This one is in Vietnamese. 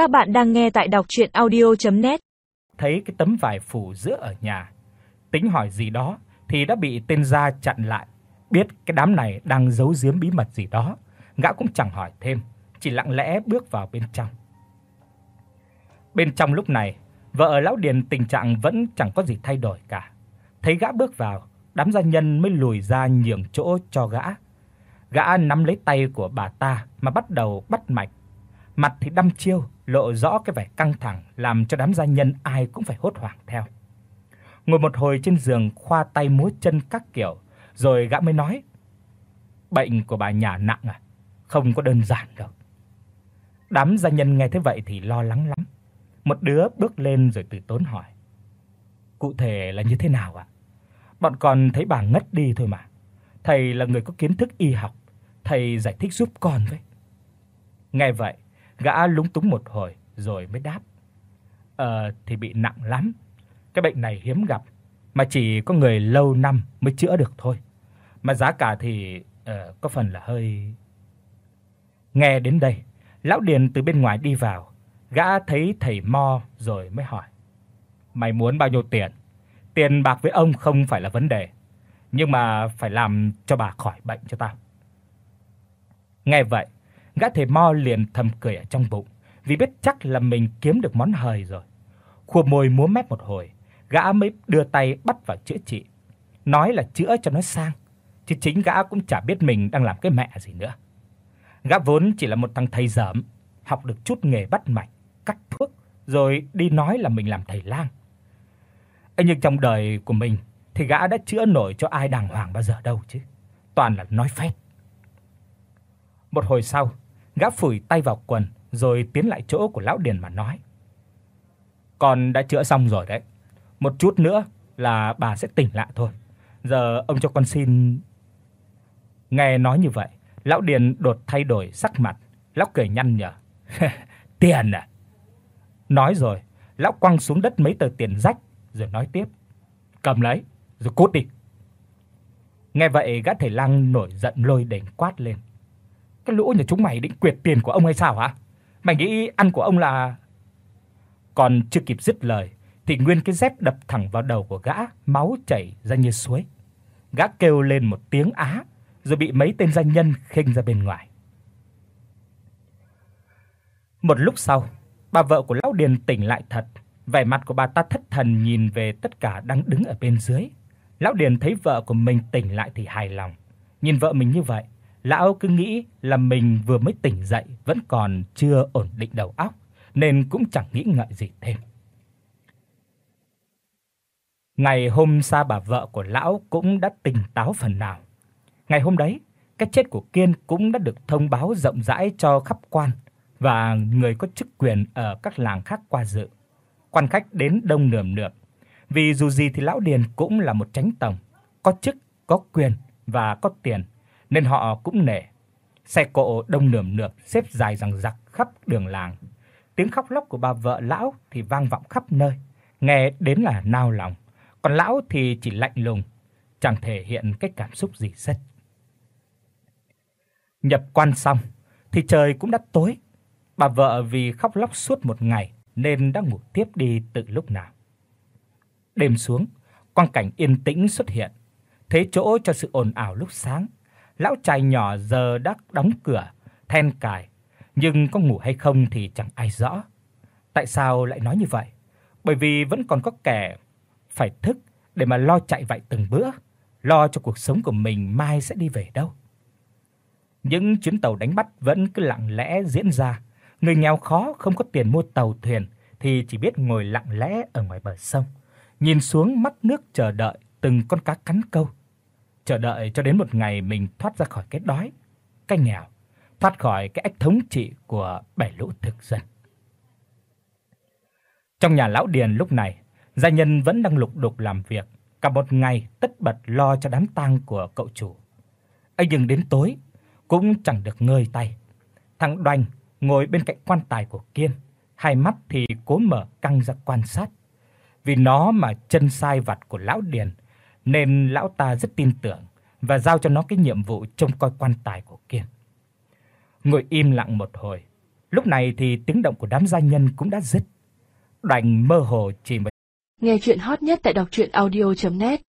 Các bạn đang nghe tại đọc audio net Thấy cái tấm vải phủ giữa ở nhà, tính hỏi gì đó thì đã bị tên gia chặn lại. Biết cái đám này đang giấu giếm bí mật gì đó, gã cũng chẳng hỏi thêm, chỉ lặng lẽ bước vào bên trong. Bên trong lúc này, vợ lão Điền tình trạng vẫn chẳng có gì thay đổi cả. Thấy gã bước vào, đám gia nhân mới lùi ra nhường chỗ cho gã. Gã nắm lấy tay của bà ta mà bắt đầu bắt mạch. Mặt thì đăm chiêu, lộ rõ cái vẻ căng thẳng làm cho đám gia nhân ai cũng phải hốt hoảng theo. Ngồi một hồi trên giường khoa tay múa chân các kiểu, rồi gã mới nói: "Bệnh của bà nhà nặng à, không có đơn giản đâu." Đám gia nhân nghe thế vậy thì lo lắng lắm. Một đứa bước lên rồi từ tốn hỏi: "Cụ thể là như thế nào ạ?" Bọn con thấy bà ngất đi thôi mà. Thầy là người có kiến thức y học, thầy giải thích giúp con với." Nghe vậy, gã lúng túng một hồi rồi mới đáp: "Ờ thì bị nặng lắm. Cái bệnh này hiếm gặp, mà chỉ có người lâu năm mới chữa được thôi. Mà giá cả thì ờ có phần là hơi." Nghe đến đây, lão Điền từ bên ngoài đi vào, gã thấy thầy Mo rồi mới hỏi: "Mày muốn bao nhiêu tiền?" Tiền bạc với ông không phải là vấn đề, nhưng mà phải làm cho bà khỏi bệnh cho tao. Nghe vậy, gã thầy Mo liền thầm cười ở trong bụng, vì biết chắc là mình kiếm được món hời rồi. Khua môi múa mép một hồi, gã mới đưa tay bắt vào chữa trị, nói là chữa cho nó sang, chứ chính gã cũng chả biết mình đang làm cái mẹ gì nữa. Gã vốn chỉ là một thằng thầy dởm, học được chút nghề bắt mạch, cắt thuốc rồi đi nói là mình làm thầy lang. Ấy nhưng trong đời của mình thì gã đã chữa nổi cho ai đàng hoàng bao giờ đâu chứ, toàn là nói phét. Một hồi sau, gã phủi tay vào quần rồi tiến lại chỗ của lão Điền mà nói: "Con đã chữa xong rồi đấy, một chút nữa là bà sẽ tỉnh lại thôi. Giờ ông cho con xin." Nghe nói như vậy, lão Điền đột thay đổi sắc mặt, lão cười nhăn nhở. "Tiền à?" Nói rồi, lão quăng xuống đất mấy tờ tiền rách rồi nói tiếp: "Cầm lấy, rồi cút đi." Nghe vậy gã thầy lang nổi giận lôi đỉnh quát lên: "Cái lũ nhà chúng mày định quyệt tiền của ông hay sao hả? Mày nghĩ ăn của ông là..." Còn chưa kịp dứt lời thì nguyên cái dép đập thẳng vào đầu của gã, máu chảy ra như suối. Gã kêu lên một tiếng á, rồi bị mấy tên danh nhân khênh ra bên ngoài. Một lúc sau, bà vợ của lão Điền tỉnh lại thật, vẻ mặt của bà ta thất thần nhìn về tất cả đang đứng ở bên dưới. Lão Điền thấy vợ của mình tỉnh lại thì hài lòng. Nhìn vợ mình như vậy, lão cứ nghĩ là mình vừa mới tỉnh dậy vẫn còn chưa ổn định đầu óc, nên cũng chẳng nghĩ ngợi gì thêm. Ngày hôm xa bà vợ của lão cũng đã tỉnh táo phần nào. Ngày hôm đấy, cái chết của Kiên cũng đã được thông báo rộng rãi cho khắp quan và người có chức quyền ở các làng khác qua dự. Quan khách đến đông nườm nượp, vì dù gì thì lão Điền cũng là một chánh tổng, có chức, có quyền và có tiền, nên họ cũng nể. Xe cộ đông nườm nượp xếp dài dằng dặc khắp đường làng. Tiếng khóc lóc của bà vợ lão thì vang vọng khắp nơi, nghe đến là nao lòng. Còn lão thì chỉ lạnh lùng, chẳng thể hiện cái cảm xúc gì hết. Nhập quan xong thì trời cũng đã tối. Bà vợ vì khóc lóc suốt một ngày nên đã ngủ tiếp đi từ lúc nào. Đêm xuống, quang cảnh yên tĩnh xuất hiện, thế chỗ cho sự ồn ào lúc sáng. Lão trai nhỏ giờ đã đóng cửa, then cài, nhưng có ngủ hay không thì chẳng ai rõ. Tại sao lại nói như vậy? Bởi vì vẫn còn có kẻ phải thức để mà lo chạy vạy từng bữa, lo cho cuộc sống của mình mai sẽ đi về đâu. Những chuyến tàu đánh bắt vẫn cứ lặng lẽ diễn ra, người nghèo khó không có tiền mua tàu thuyền thì chỉ biết ngồi lặng lẽ ở ngoài bờ sông, nhìn xuống mắt nước chờ đợi từng con cá cắn câu, chờ đợi cho đến một ngày mình thoát ra khỏi cái đói, cái nghèo, thoát khỏi cái ách thống trị của bảy lũ thực dân. Trong nhà lão Điền lúc này, gia nhân vẫn đang lục đục làm việc, cả một ngày tất bật lo cho đám tang của cậu chủ. Ấy nhưng đến tối cũng chẳng được ngơi tay. Thằng Đoành ngồi bên cạnh quan tài của Kiên, hai mắt thì cố mở căng ra quan sát. Vì nó mà chân sai vặt của lão Điền, nên lão ta rất tin tưởng và giao cho nó cái nhiệm vụ trông coi quan tài của Kiên. Ngồi im lặng một hồi, Lúc này thì tiếng động của đám gia nhân cũng đã dứt. Đành mơ hồ chỉ Nghe truyện hot nhất tại doctruyenaudio.net